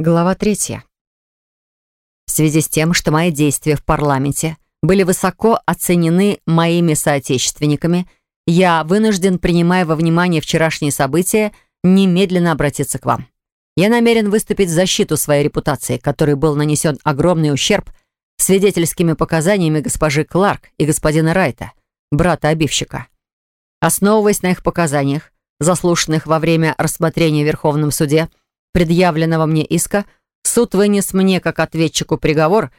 Глава третья. В связи с тем, что мои действия в парламенте были высоко оценены моими соотечественниками, я вынужден, принимая во внимание вчерашние события, немедленно обратиться к вам. Я намерен выступить в защиту своей репутации, которой был нанесен огромный ущерб свидетельскими показаниями госпожи Кларк и господина Райта, брата обивщика. Основываясь на их показаниях, заслушанных во время рассмотрения в Верховном суде, предъявленного мне иска, суд вынес мне как ответчику приговор,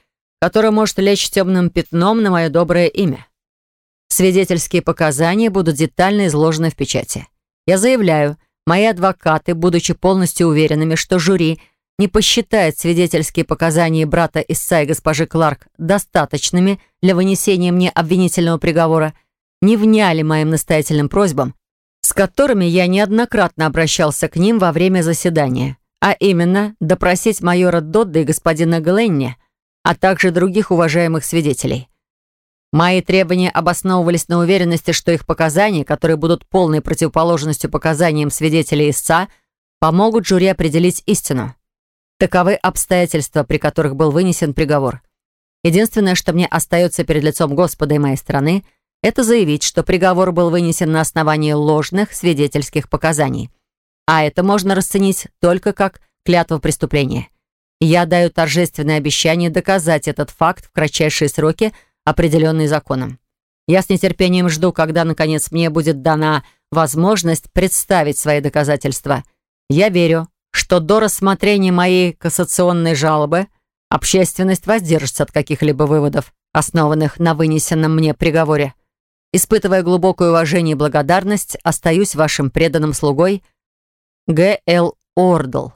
который может лечь темным пятном на мое доброе имя. Свидетельские показания будут детально изложены в печати. Я заявляю, мои адвокаты, будучи полностью уверенными, что жюри не посчитает свидетельские показания брата истца и госпожи Кларк достаточными для вынесения мне обвинительного приговора, не вняли моим настоятельным просьбам, с которыми я неоднократно обращался к ним во время заседания а именно допросить майора Додда и господина Гленни, а также других уважаемых свидетелей. Мои требования обосновывались на уверенности, что их показания, которые будут полной противоположностью показаниям свидетелей истца, помогут жюри определить истину. Таковы обстоятельства, при которых был вынесен приговор. Единственное, что мне остается перед лицом Господа и моей страны, это заявить, что приговор был вынесен на основании ложных свидетельских показаний – а это можно расценить только как клятва преступления. Я даю торжественное обещание доказать этот факт в кратчайшие сроки, определенные законом. Я с нетерпением жду, когда, наконец, мне будет дана возможность представить свои доказательства. Я верю, что до рассмотрения моей кассационной жалобы общественность воздержится от каких-либо выводов, основанных на вынесенном мне приговоре. Испытывая глубокое уважение и благодарность, остаюсь вашим преданным слугой – Г.Л. Ордл.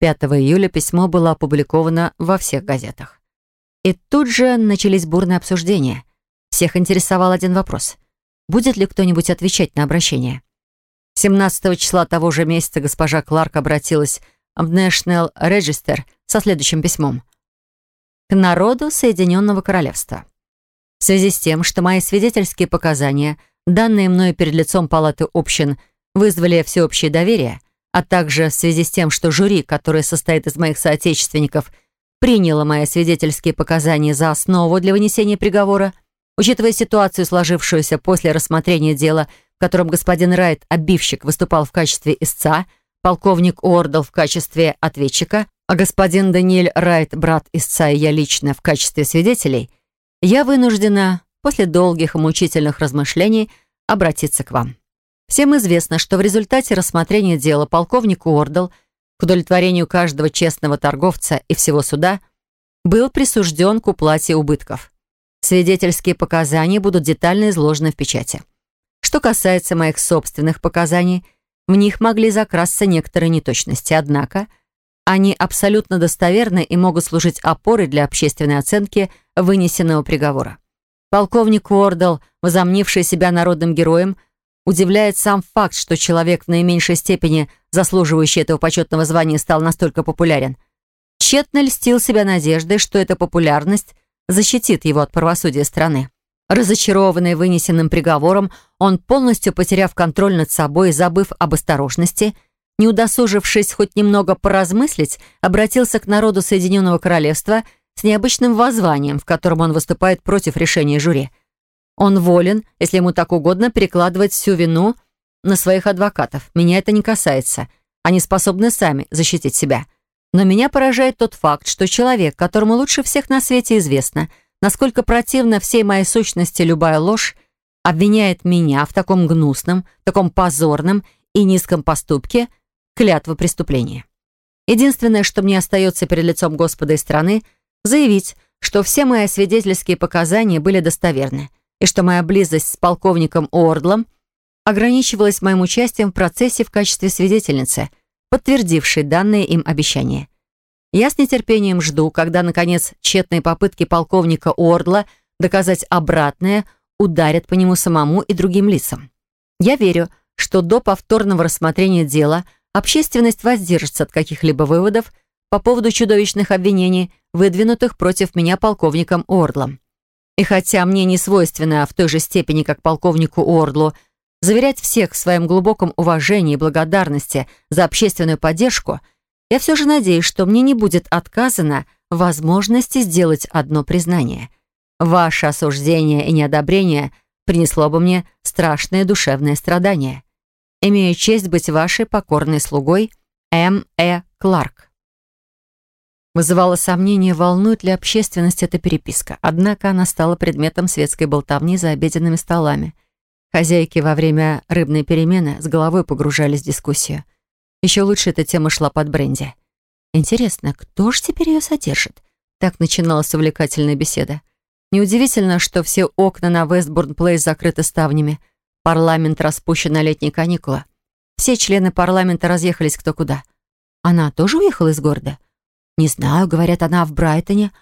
5 июля письмо было опубликовано во всех газетах. И тут же начались бурные обсуждения. Всех интересовал один вопрос. Будет ли кто-нибудь отвечать на обращение? 17 числа того же месяца госпожа Кларк обратилась в National Register со следующим письмом. К народу Соединенного Королевства. В связи с тем, что мои свидетельские показания, данные мною перед лицом Палаты общин, вызвали всеобщее доверие, а также в связи с тем, что жюри, которое состоит из моих соотечественников, приняло мои свидетельские показания за основу для вынесения приговора, учитывая ситуацию, сложившуюся после рассмотрения дела, в котором господин Райт, обивщик, выступал в качестве истца, полковник Уордл в качестве ответчика, а господин Даниэль Райт, брат истца и я лично в качестве свидетелей, я вынуждена после долгих и мучительных размышлений обратиться к вам. Всем известно, что в результате рассмотрения дела полковник Уордл к удовлетворению каждого честного торговца и всего суда был присужден к уплате убытков. Свидетельские показания будут детально изложены в печати. Что касается моих собственных показаний, в них могли закрасться некоторые неточности, однако они абсолютно достоверны и могут служить опорой для общественной оценки вынесенного приговора. Полковник Уордл, возомнивший себя народным героем, Удивляет сам факт, что человек в наименьшей степени, заслуживающий этого почетного звания, стал настолько популярен. Тщетно льстил себя надеждой, что эта популярность защитит его от правосудия страны. Разочарованный вынесенным приговором, он, полностью потеряв контроль над собой и забыв об осторожности, не удосужившись хоть немного поразмыслить, обратился к народу Соединенного Королевства с необычным воззванием, в котором он выступает против решения жюри – он волен, если ему так угодно, перекладывать всю вину на своих адвокатов. Меня это не касается. Они способны сами защитить себя. Но меня поражает тот факт, что человек, которому лучше всех на свете известно, насколько противна всей моей сущности любая ложь, обвиняет меня в таком гнусном, таком позорном и низком поступке клятва преступления. Единственное, что мне остается перед лицом Господа и страны, заявить, что все мои свидетельские показания были достоверны, и что моя близость с полковником Уордлом ограничивалась моим участием в процессе в качестве свидетельницы, подтвердившей данные им обещания. Я с нетерпением жду, когда, наконец, тщетные попытки полковника Уордла доказать обратное ударят по нему самому и другим лицам. Я верю, что до повторного рассмотрения дела общественность воздержится от каких-либо выводов по поводу чудовищных обвинений, выдвинутых против меня полковником Уордлом. И хотя мне не свойственно в той же степени, как полковнику Ордлу, заверять всех в своем глубоком уважении и благодарности за общественную поддержку, я все же надеюсь, что мне не будет отказано в возможности сделать одно признание. Ваше осуждение и неодобрение принесло бы мне страшное душевное страдание. Имею честь быть вашей покорной слугой М. Э. Кларк. Вызывало сомнение, волнует ли общественность эта переписка. Однако она стала предметом светской болтовни за обеденными столами. Хозяйки во время рыбной перемены с головой погружались в дискуссию. Еще лучше эта тема шла под бренди. Интересно, кто ж теперь ее содержит? Так начиналась увлекательная беседа. Неудивительно, что все окна на Вестбурн-Плейс закрыты ставнями. Парламент распущен на летние каникулы. Все члены парламента разъехались кто куда. Она тоже уехала из города? Не знаю, говорят, она в Брайтоне.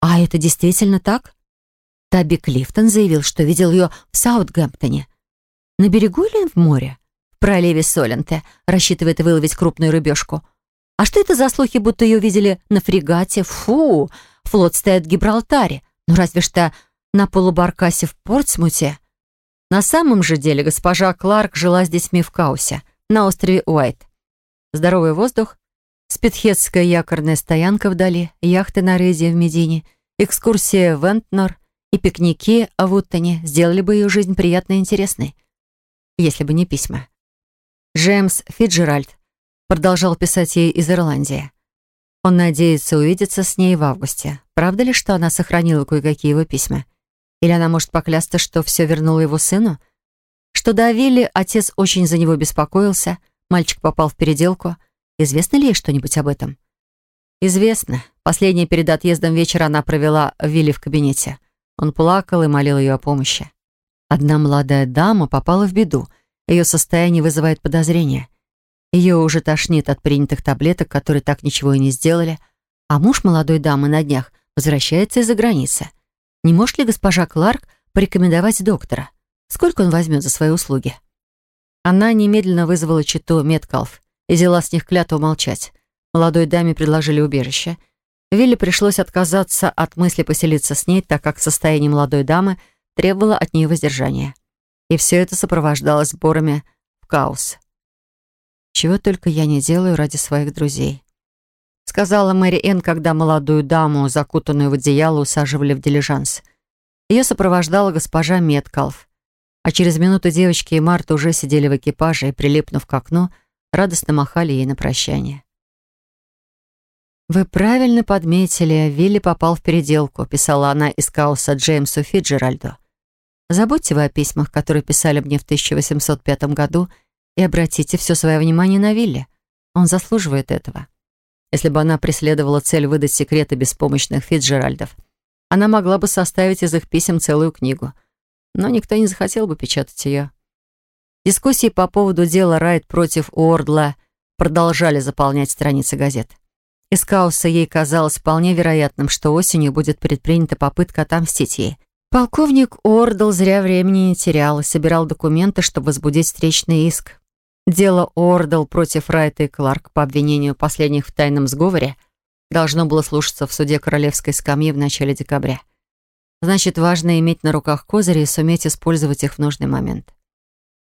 А это действительно так? Таби Клифтон заявил, что видел ее в Саутгемптоне. На берегу или в море? В проливе Соленте рассчитывает выловить крупную рыбешку. А что это за слухи, будто ее видели на фрегате? Фу! Флот стоит в Гибралтаре. Ну разве что на полубаркасе в Портсмуте. На самом же деле госпожа Кларк жила с детьми в Каусе, на острове Уайт. Здоровый воздух, спитхетская якорная стоянка вдали, яхты на рейде в Медине, экскурсия в Энтнор и пикники в Уттоне сделали бы ее жизнь приятной и интересной. Если бы не письма. Джеймс Фиджеральд продолжал писать ей из Ирландии. Он надеется увидеться с ней в августе. Правда ли, что она сохранила кое-какие его письма? Или она может поклясться, что все вернуло его сыну? Что до Вилли отец очень за него беспокоился, мальчик попал в переделку. Известно ли ей что-нибудь об этом? Известно. Последний перед отъездом вечера она провела Вилли в кабинете. Он плакал и молил ее о помощи. Одна молодая дама попала в беду. Ее состояние вызывает подозрения. Ее уже тошнит от принятых таблеток, которые так ничего и не сделали. А муж молодой дамы на днях возвращается из-за границы. Не может ли госпожа Кларк порекомендовать доктора? Сколько он возьмет за свои услуги? Она немедленно вызвала читу Меткалф и взяла с них клятву молчать. Молодой даме предложили убежище. Вилли пришлось отказаться от мысли поселиться с ней, так как состояние молодой дамы требовало от нее воздержания. И все это сопровождалось сборами в Каус. «Чего только я не делаю ради своих друзей», сказала Мэри Энн, когда молодую даму, закутанную в одеяло, усаживали в дилижанс. Ее сопровождала госпожа Меткалф. А через минуту девочки и Марта уже сидели в экипаже и, прилипнув к окну, радостно махали ей на прощание. «Вы правильно подметили, Вилли попал в переделку», писала она из Кауса Джеймсу Фиджеральду. «Забудьте вы о письмах, которые писали мне в 1805 году, и обратите все свое внимание на Вилли. Он заслуживает этого». Если бы она преследовала цель выдать секреты беспомощных Фитджеральдов, она могла бы составить из их писем целую книгу. Но никто не захотел бы печатать ее. Дискуссии по поводу дела Райт против Уордла продолжали заполнять страницы газет. Из Кауса ей казалось вполне вероятным, что осенью будет предпринята попытка отомстить ей. Полковник Уордл зря времени не терял и собирал документы, чтобы возбудить встречный иск. Дело Уордл против Райта и Кларк по обвинению последних в тайном сговоре должно было слушаться в суде королевской скамьи в начале декабря. Значит, важно иметь на руках козыри и суметь использовать их в нужный момент.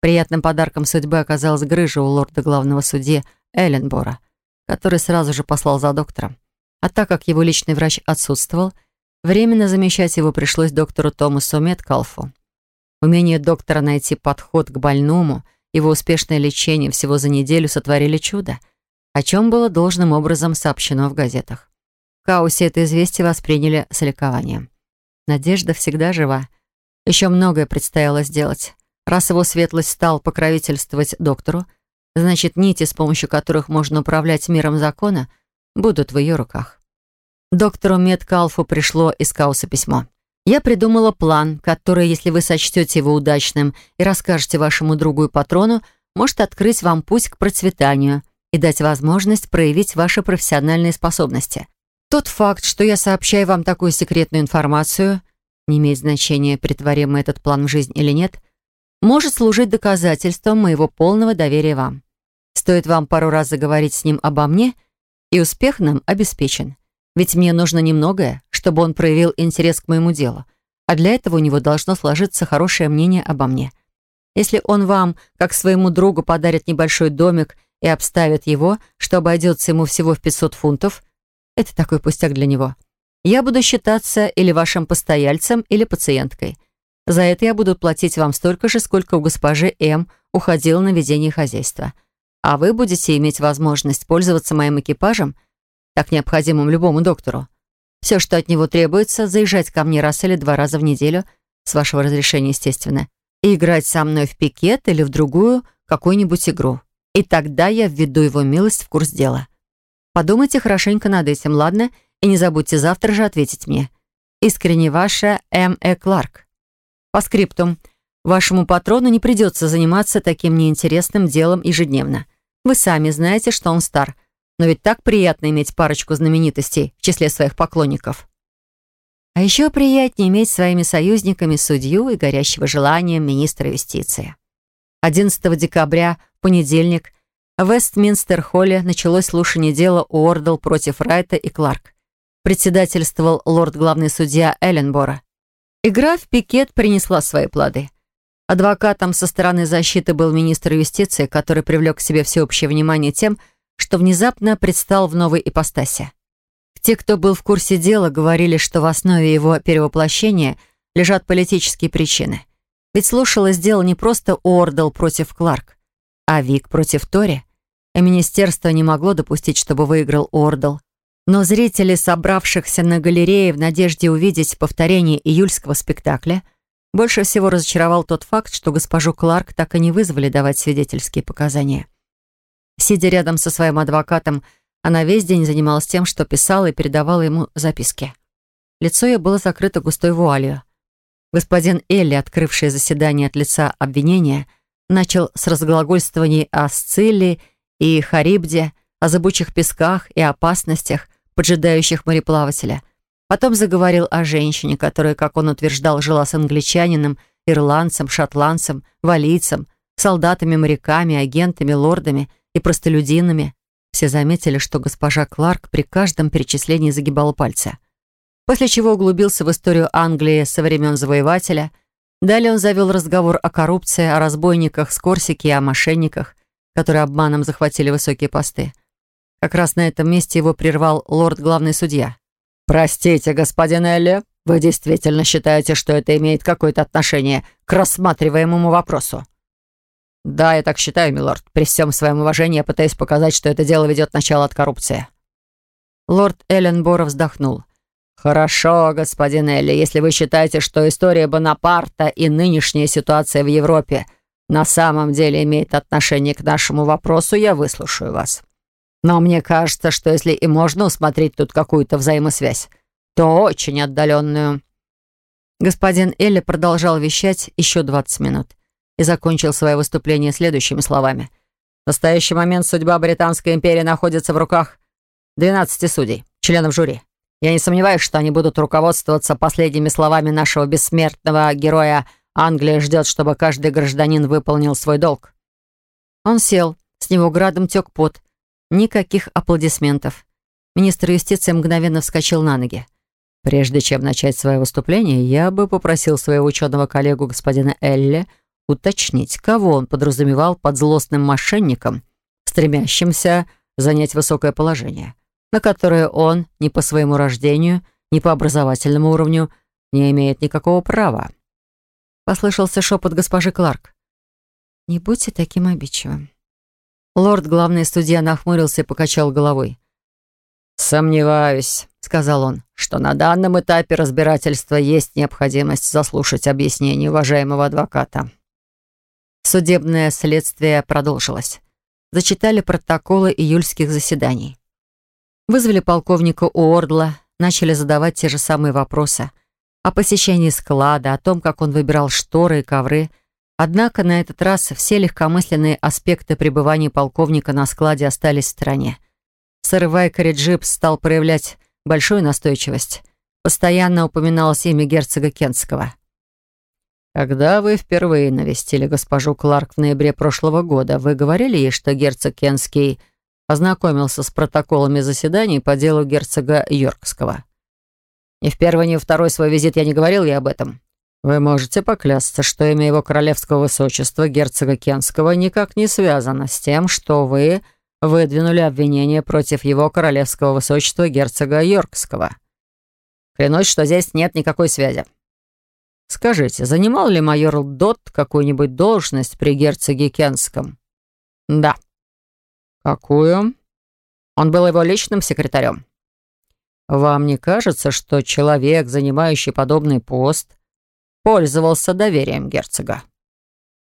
Приятным подарком судьбы оказалась грыжа у лорда главного судьи Элленбора, который сразу же послал за доктором. А так как его личный врач отсутствовал, временно замещать его пришлось доктору Томасу Меткалфу. Умение доктора найти подход к больному — его успешное лечение всего за неделю сотворили чудо, о чем было должным образом сообщено в газетах. В Каусе это известие восприняли с ликованием. Надежда всегда жива. Еще многое предстояло сделать. Раз его светлость стал покровительствовать доктору, значит, нити, с помощью которых можно управлять миром закона, будут в ее руках. Доктору Меткалфу пришло из Кауса письмо. Я придумала план, который, если вы сочтете его удачным и расскажете вашему другу и патрону, может открыть вам путь к процветанию и дать возможность проявить ваши профессиональные способности. Тот факт, что я сообщаю вам такую секретную информацию, не имеет значения, притворим мы этот план в жизнь или нет, может служить доказательством моего полного доверия вам. Стоит вам пару раз заговорить с ним обо мне, и успех нам обеспечен. Ведь мне нужно немногое, чтобы он проявил интерес к моему делу, а для этого у него должно сложиться хорошее мнение обо мне. Если он вам, как своему другу, подарит небольшой домик и обставит его, что обойдется ему всего в 500 фунтов, это такой пустяк для него, я буду считаться или вашим постояльцем, или пациенткой. За это я буду платить вам столько же, сколько у госпожи М уходило на ведение хозяйства. А вы будете иметь возможность пользоваться моим экипажем, так необходимым любому доктору. Все, что от него требуется, заезжать ко мне раз или два раза в неделю, с вашего разрешения, естественно, и играть со мной в пикет или в другую какую-нибудь игру. И тогда я введу его милость в курс дела. Подумайте хорошенько над этим, ладно? И не забудьте завтра же ответить мне. Искренне ваша М. Э. Кларк. По скриптум. Вашему патрону не придется заниматься таким неинтересным делом ежедневно. Вы сами знаете, что он стар. Но ведь так приятно иметь парочку знаменитостей в числе своих поклонников. А еще приятнее иметь своими союзниками судью и горящего желанием министра юстиции. 11 декабря, понедельник, в Вестминстер-холле началось слушание дела Уордл против Райта и Кларк. Председательствовал лорд-главный судья Элленбора. Игра в пикет принесла свои плоды. Адвокатом со стороны защиты был министр юстиции, который привлек к себе всеобщее внимание тем, что внезапно предстал в новой ипостаси. Те, кто был в курсе дела, говорили, что в основе его перевоплощения лежат политические причины. Ведь слушалось дело не просто Уордл против Кларк, а Вик против Тори. И министерство не могло допустить, чтобы выиграл Уордл. Но зрители, собравшихся на галерее в надежде увидеть повторение июльского спектакля, больше всего разочаровал тот факт, что госпожу Кларк так и не вызвали давать свидетельские показания. Сидя рядом со своим адвокатом, она весь день занималась тем, что писала и передавала ему записки. Лицо ее было закрыто густой вуалью. Господин Элли, открывший заседание от лица обвинения, начал с разглагольствований о Сцилле и Харибде, о зыбучих песках и опасностях, поджидающих мореплавателя. Потом заговорил о женщине, которая, как он утверждал, жила с англичанином, ирландцем, шотландцем, валийцем, солдатами-моряками, агентами, лордами и простолюдинами. Все заметили, что госпожа Кларк при каждом перечислении загибала пальцы после чего углубился в историю Англии со времен завоевателя. Далее он завел разговор о коррупции, о разбойниках с Корсики и о мошенниках, которые обманом захватили высокие посты. Как раз на этом месте его прервал лорд-главный судья. «Простите, господин Элли, вы действительно считаете, что это имеет какое-то отношение к рассматриваемому вопросу?» «Да, я так считаю, милорд. При всем своем уважении я пытаюсь показать, что это дело ведет начало от коррупции». Лорд Элленборо вздохнул. «Хорошо, господин Элли, если вы считаете, что история Бонапарта и нынешняя ситуация в Европе на самом деле имеет отношение к нашему вопросу, я выслушаю вас. Но мне кажется, что если и можно усмотреть тут какую-то взаимосвязь, то очень отдаленную». Господин Элли продолжал вещать еще 20 минут и закончил свое выступление следующими словами. «В настоящий момент судьба Британской империи находится в руках 12 судей, членов жюри. Я не сомневаюсь, что они будут руководствоваться последними словами нашего бессмертного героя «Англия ждет, чтобы каждый гражданин выполнил свой долг». Он сел, с него градом тек пот. Никаких аплодисментов. Министр юстиции мгновенно вскочил на ноги. Прежде чем начать свое выступление, я бы попросил своего ученого коллегу господина Элли уточнить, кого он подразумевал под злостным мошенником, стремящимся занять высокое положение на которое он ни по своему рождению, ни по образовательному уровню не имеет никакого права. Послышался шепот госпожи Кларк. «Не будьте таким обидчивым». Лорд, главный судья, нахмурился и покачал головой. «Сомневаюсь», — сказал он, «что на данном этапе разбирательства есть необходимость заслушать объяснение уважаемого адвоката». Судебное следствие продолжилось. Зачитали протоколы июльских заседаний. Вызвали полковника Уордла, начали задавать те же самые вопросы. О посещении склада, о том, как он выбирал шторы и ковры. Однако на этот раз все легкомысленные аспекты пребывания полковника на складе остались в стороне. Сэр Вайкари Джипс стал проявлять большую настойчивость. Постоянно упоминалось имя герцога Кентского. «Когда вы впервые навестили госпожу Кларк в ноябре прошлого года, вы говорили ей, что герцог Кентский ознакомился с протоколами заседаний по делу герцога Йоркского. Ни в первый, ни в второй свой визит я не говорил ей об этом. Вы можете поклясться, что имя его королевского высочества, герцога Кенского, никак не связано с тем, что вы выдвинули обвинение против его королевского высочества, герцога Йоркского. Клянусь, что здесь нет никакой связи. Скажите, занимал ли майор Дот какую-нибудь должность при герцоге Кенском? Да. Какую? Он был его личным секретарем. Вам не кажется, что человек, занимающий подобный пост, пользовался доверием герцога.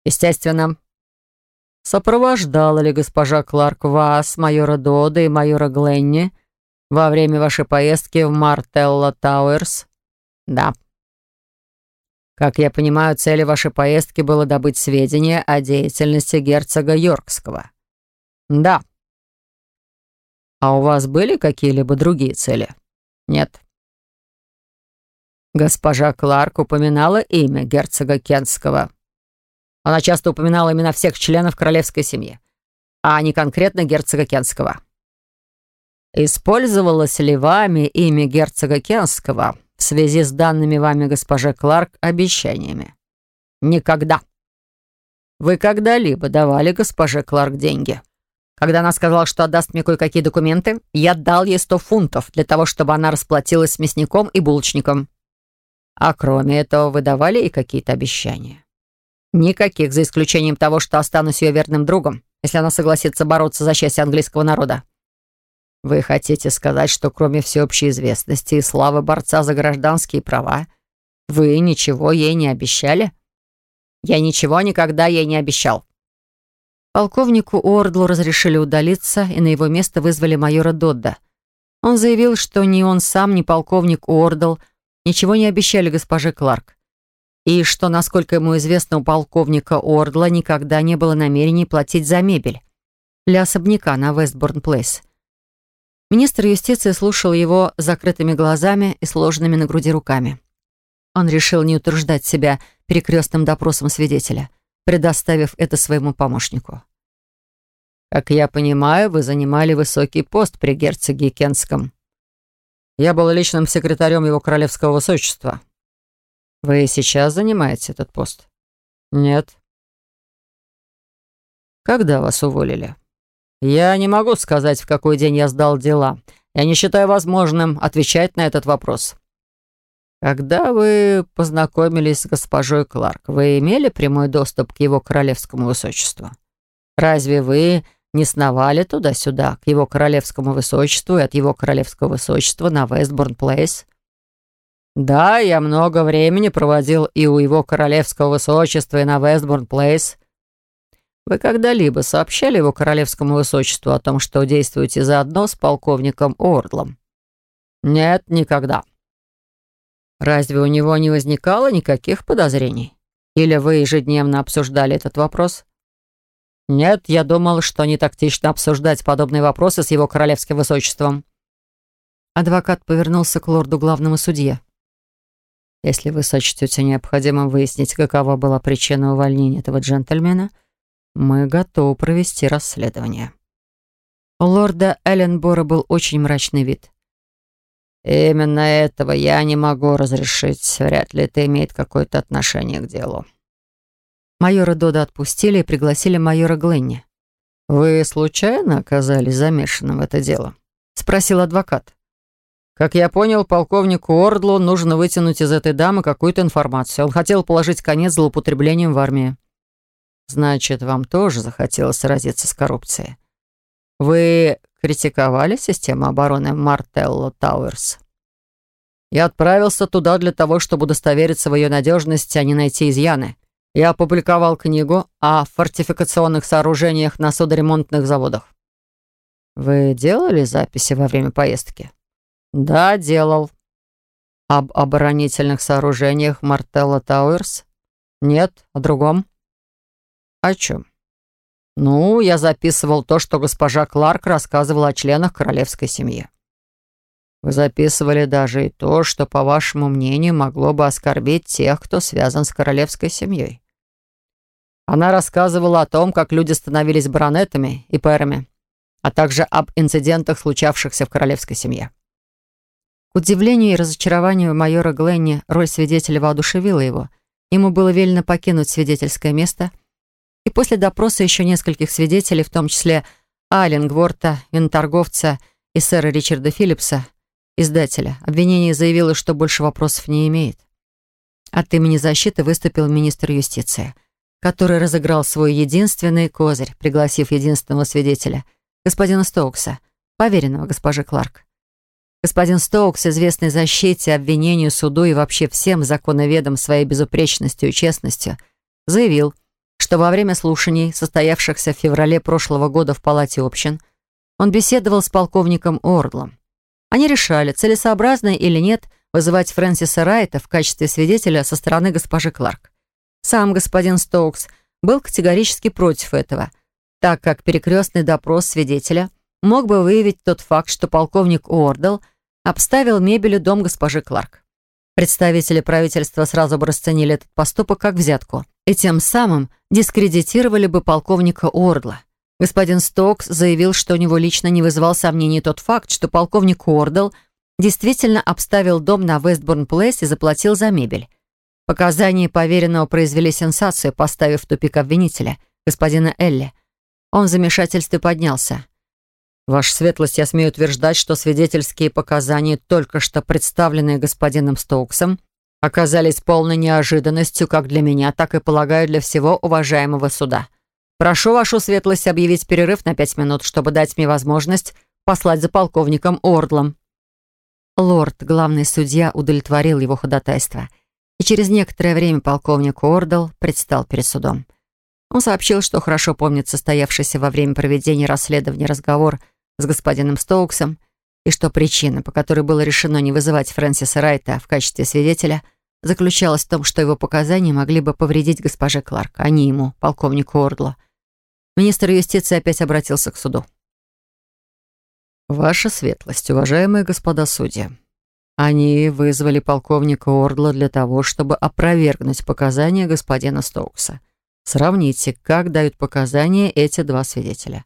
Естественно. Сопровождала ли госпожа Кларк вас, майора Дода и майора Гленни во время вашей поездки в Мартелла Тауэрс? Да. Как я понимаю, целью вашей поездки было добыть сведения о деятельности герцога Йоркского. Да. А у вас были какие-либо другие цели? Нет. Госпожа Кларк упоминала имя герцога Кентского. Она часто упоминала имена всех членов королевской семьи, а не конкретно герцога Кентского. Использовалось ли вами имя герцога Кентского в связи с данными вами госпоже Кларк обещаниями? Никогда. Вы когда-либо давали госпоже Кларк деньги? Когда она сказала, что отдаст мне кое-какие документы, я дал ей сто фунтов для того, чтобы она расплатилась с мясником и булочником. А кроме этого, вы давали ей какие-то обещания? Никаких, за исключением того, что останусь ее верным другом, если она согласится бороться за счастье английского народа. Вы хотите сказать, что кроме всеобщей известности и славы борца за гражданские права, вы ничего ей не обещали? Я ничего никогда ей не обещал. Полковнику Уордлу разрешили удалиться, и на его место вызвали майора Додда. Он заявил, что ни он сам, ни полковник Уордл ничего не обещали госпоже Кларк. И что, насколько ему известно, у полковника Уордла никогда не было намерений платить за мебель для особняка на Вестборн-Плейс. Министр юстиции слушал его с закрытыми глазами и сложенными на груди руками. Он решил не утруждать себя перекрестным допросом свидетеля, предоставив это своему помощнику. «Как я понимаю, вы занимали высокий пост при герцоге Кенском», я был личным секретарем его королевского высочества. Вы сейчас занимаете этот пост? Нет. Когда вас уволили? Я не могу сказать, в какой день я сдал дела. Я не считаю возможным отвечать на этот вопрос. Когда вы познакомились с госпожой Кларк, вы имели прямой доступ к его королевскому высочеству? Разве вы не сновали туда-сюда, к его королевскому высочеству и от его королевского высочества на Вестборн-Плейс? Да, я много времени проводил и у его королевского высочества, и на Вестборн-Плейс. Вы когда-либо сообщали его королевскому высочеству о том, что действуете заодно с полковником Уордлом? Нет, никогда. Разве у него не возникало никаких подозрений? Или вы ежедневно обсуждали этот вопрос? «Нет, я думал, что не тактично обсуждать подобные вопросы с его королевским высочеством». Адвокат повернулся к лорду главному судье. «Если вы сочтете необходимым выяснить, какова была причина увольнения этого джентльмена, мы готовы провести расследование». У лорда Элленбора был очень мрачный вид. «Именно этого я не могу разрешить. Вряд ли это имеет какое-то отношение к делу». Майора Дода отпустили и пригласили майора Гленни. «Вы случайно оказались замешанным в это дело?» — спросил адвокат. «Как я понял, полковнику Ордлу нужно вытянуть из этой дамы какую-то информацию. Он хотел положить конец злоупотреблениям в армии». «Значит, вам тоже захотелось сразиться с коррупцией. Вы критиковали систему обороны Мартелло Тауэрс?» «Я отправился туда для того, чтобы удостовериться в ее надежности, а не найти изъяны. Я опубликовал книгу о фортификационных сооружениях на судоремонтных заводах. Вы делали записи во время поездки? Да, делал. Об оборонительных сооружениях Мартелло Тауэрс? Нет, о другом. О чем? Ну, я записывал то, что госпожа Кларк рассказывала о членах королевской семьи. Вы записывали даже и то, что, по вашему мнению, могло бы оскорбить тех, кто связан с королевской семьей. Она рассказывала о том, как люди становились баронетами и пэрами, а также об инцидентах, случавшихся в королевской семье. К удивлению и разочарованию майора Гленни роль свидетеля воодушевила его. Ему было велено покинуть свидетельское место, и после допроса еще нескольких свидетелей, в том числе Аллингворта, виноторговца и сэра Ричарда Филлипса, издателя, обвинение заявило, что больше вопросов не имеет. От имени защиты выступил министр юстиции, который разыграл свой единственный козырь, пригласив единственного свидетеля, господина Стоукса, поверенного госпожи Кларк. Господин Стоукс, известный защите, обвинению, суду и вообще всем законоведам своей безупречностью и честностью, заявил, что во время слушаний, состоявшихся в феврале прошлого года в Палате общин, он беседовал с полковником Ордлом. Они решали, целесообразно или нет вызывать Фрэнсиса Райта в качестве свидетеля со стороны госпожи Кларк. Сам господин Стоукс был категорически против этого, так как перекрестный допрос свидетеля мог бы выявить тот факт, что полковник Уордл – обставил мебелью дом госпожи Кларк. Представители правительства сразу бы расценили этот поступок как взятку и тем самым дискредитировали бы полковника Уордла. Господин Стоукс заявил, что у него лично не вызывал сомнений тот факт, что полковник Уордл действительно обставил дом на Вестборн-Плейс и заплатил за мебель. Показания поверенного произвели сенсацию, поставив в тупик обвинителя, господина Элли. Он в замешательстве поднялся. Ваша светлость, я смею утверждать, что свидетельские показания, только что представленные господином Стоуксом, оказались полной неожиданностью как для меня, так и, полагаю, для всего уважаемого суда. Прошу вашу светлость объявить перерыв на пять минут, чтобы дать мне возможность послать за полковником Ордлом». Лорд, главный судья, удовлетворил его ходатайство, и через некоторое время полковник Ордл предстал перед судом. Он сообщил, что хорошо помнит состоявшийся во время проведения расследования разговор с господином Стоуксом, и что причина, по которой было решено не вызывать Фрэнсиса Райта в качестве свидетеля, заключалась в том, что его показания могли бы повредить госпоже Кларк, а не ему, полковнику Ордлу. Министр юстиции опять обратился к суду. «Ваша светлость, уважаемые господа судьи, они вызвали полковника Ордла для того, чтобы опровергнуть показания господина Стоукса. Сравните, как дают показания эти два свидетеля».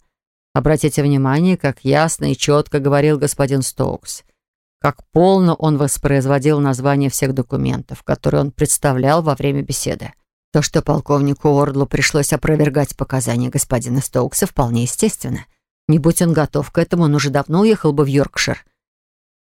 Обратите внимание, как ясно и четко говорил господин Стоукс, как полно он воспроизводил названия всех документов, которые он представлял во время беседы. То, что полковнику Ордлу пришлось опровергать показания господина Стоукса, вполне естественно. Не будь он готов к этому, он уже давно уехал бы в Йоркшир.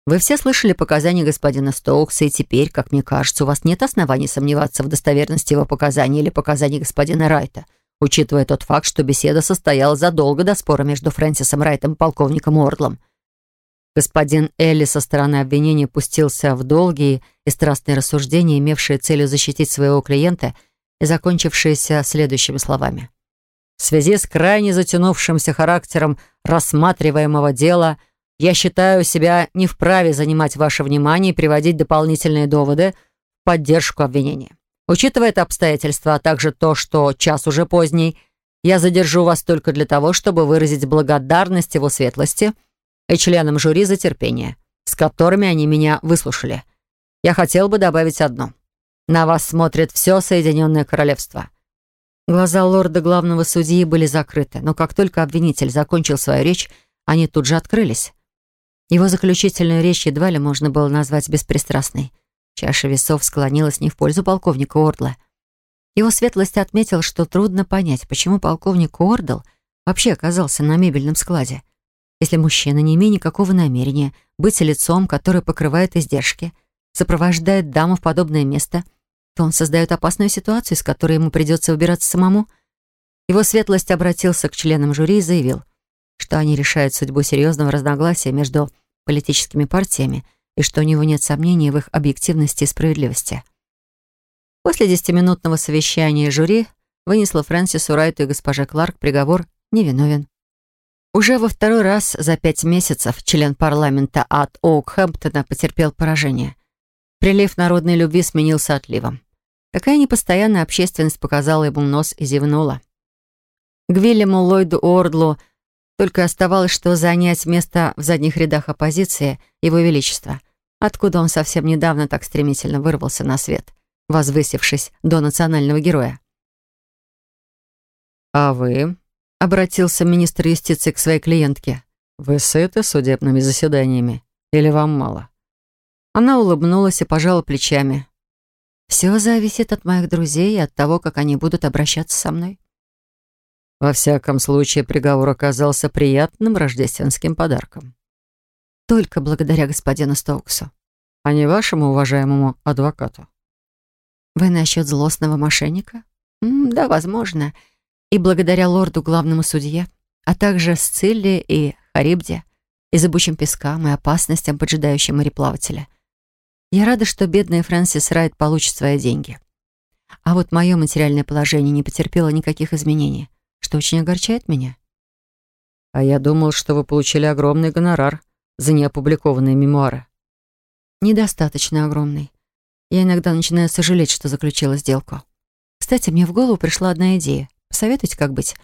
Вы все слышали показания господина Стоукса, и теперь, как мне кажется, у вас нет оснований сомневаться в достоверности его показаний или показаний господина Райта — учитывая тот факт, что беседа состоялась задолго до спора между Фрэнсисом Райтом и полковником Уордлом. Господин Элли со стороны обвинения пустился в долгие и страстные рассуждения, имевшие целью защитить своего клиента и закончившиеся следующими словами. «В связи с крайне затянувшимся характером рассматриваемого дела я считаю себя не вправе занимать ваше внимание и приводить дополнительные доводы в поддержку обвинения. Учитывая это обстоятельство, а также то, что час уже поздний, я задержу вас только для того, чтобы выразить благодарность его светлости и членам жюри за терпение, с которыми они меня выслушали. Я хотел бы добавить одно. На вас смотрит все Соединенное Королевство. Глаза лорда главного судьи были закрыты, но как только обвинитель закончил свою речь, они тут же открылись. Его заключительную речь едва ли можно было назвать беспристрастной. Чаша весов склонилась не в пользу полковника Ордла. Его светлость отметил, что трудно понять, почему полковник Ордл вообще оказался на мебельном складе. Если мужчина, не имея никакого намерения быть лицом, которое покрывает издержки, сопровождает даму в подобное место, то он создает опасную ситуацию, из которой ему придется выбираться самому. Его светлость обратился к членам жюри и заявил, что они решают судьбу серьезного разногласия между политическими партиями и что у него нет сомнений в их объективности и справедливости. После десятиминутного совещания жюри вынесла Фрэнсису Райту и госпоже Кларк приговор «невиновен». Уже во второй раз за пять месяцев член парламента от Оукхэмптона потерпел поражение. Прилив народной любви сменился отливом. Какая непостоянная общественность показала ему нос и зевнула. К Вильяму Ллойду Ордлу – только оставалось, что занять место в задних рядах оппозиции Его Величества, откуда он совсем недавно так стремительно вырвался на свет, возвысившись до национального героя. «А вы?» — обратился министр юстиции к своей клиентке. «Вы сыты судебными заседаниями? Или вам мало?» Она улыбнулась и пожала плечами. «Все зависит от моих друзей и от того, как они будут обращаться со мной». Во всяком случае, приговор оказался приятным рождественским подарком. Только благодаря господину Стоуксу. А не вашему уважаемому адвокату. Вы насчет злостного мошенника? М да, возможно. И благодаря лорду главному судье, а также Сцилле и Харибде, и зыбучим пескам, и опасностям, поджидающим мореплавателя. Я рада, что бедная Фрэнсис Райт получит свои деньги. А вот мое материальное положение не потерпело никаких изменений, что очень огорчает меня. А я думал, что вы получили огромный гонорар за неопубликованные мемуары. Недостаточно огромный. Я иногда начинаю сожалеть, что заключила сделку. Кстати, мне в голову пришла одна идея. Посоветуйте, как быть.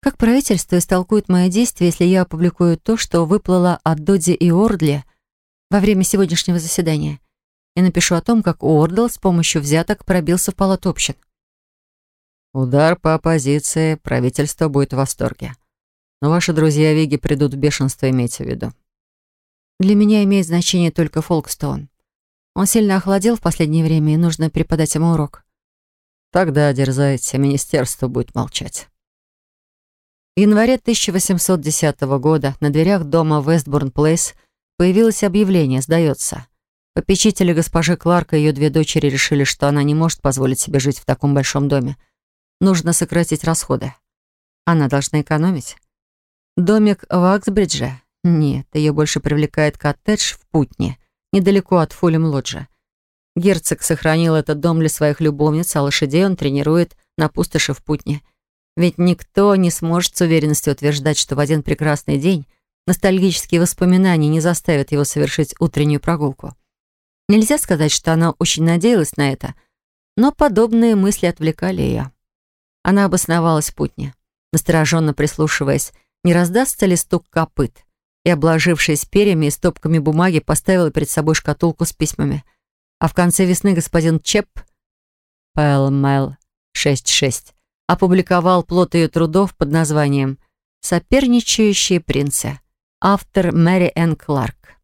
Как правительство истолкует мои действия, если я опубликую то, что выплыло от Доди и Ордли во время сегодняшнего заседания? и напишу о том, как Уордл с помощью взяток пробился в палату общин. Удар по оппозиции, правительство будет в восторге. Но ваши друзья Виги придут в бешенство, имейте в виду. Для меня имеет значение только Фолкстоун. Он сильно охладел в последнее время, и нужно преподать ему урок. Тогда дерзайте, министерство будет молчать. В январе 1810 года на дверях дома Вестбурн Плейс появилось объявление «Сдается». Попечители госпожи Кларка и ее две дочери решили, что она не может позволить себе жить в таком большом доме. Нужно сократить расходы. Она должна экономить. Домик в Аксбридже? Нет, ее больше привлекает коттедж в Путне, недалеко от Фулем-Лоджа. Герцог сохранил этот дом для своих любовниц, а лошадей он тренирует на пустоши в Путне. Ведь никто не сможет с уверенностью утверждать, что в один прекрасный день ностальгические воспоминания не заставят его совершить утреннюю прогулку. Нельзя сказать, что она очень надеялась на это, но подобные мысли отвлекали ее. Она обосновалась в путне, настороженно прислушиваясь, не раздастся ли стук копыт, и, обложившись перьями и стопками бумаги, поставила перед собой шкатулку с письмами. А в конце весны господин Чеп, Пэлмэл 66, опубликовал плод ее трудов под названием «Соперничающие принцы», автор Мэри Энн Кларк.